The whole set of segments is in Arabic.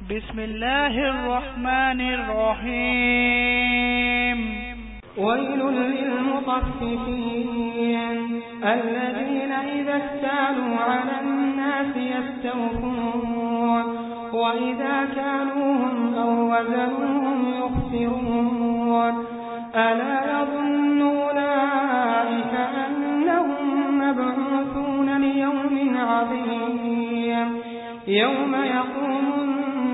بسم الله الرحمن الرحيم. ويل للمطففين الذين إذا استالوا على الناس يستوفون وإذا كانوهم أو وزنوهم يخسرون. ألا يظن أولئك أنهم مبعوثون ليوم عظيم يوم يقوم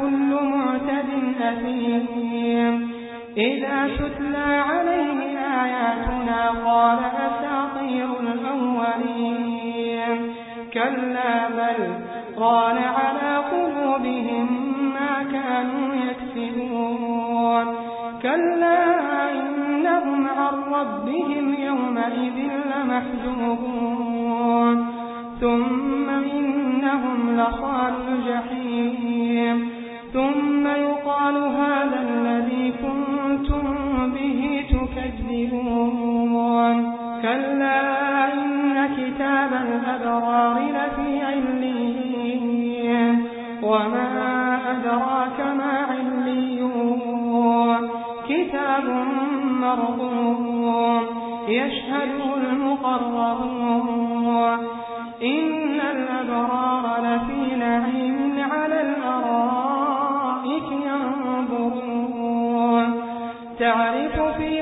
كل معتد أثيم. إذا تتلى عليه آياتنا قال أساطير الأولين. كلا بل قال على قلوبهم ما كانوا يكسبون. كلا إنهم عن ربهم يومئذ لمحجوبون. ثم إنهم لصال الجحيم. تكذبون كلا إن كتاب الأبرار لفي عليين. وما أدراك ما عليون. كتاب مرضون يشهده المقربون. إن الأبرار لفي نعيم على الأرائك ينظرون. تعرف في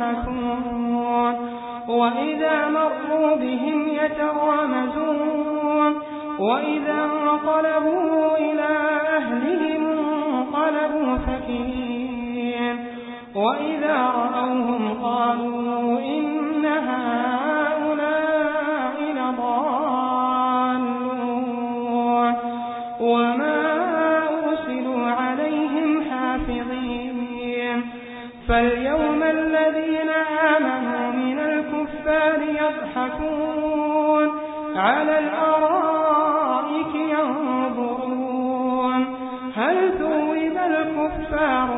يضحكون وإذا مروا بهم يتغامزون. وإذا انقلبوا إلى أهلهم انقلبوا فكين وإذا رأوهم قالوا إن هؤلاء لضالون. وما أرسلوا عليهم حافظين. الذين آمنوا من الكفار يضحكون على الأرائك ينظرون. هل ثوب الكفار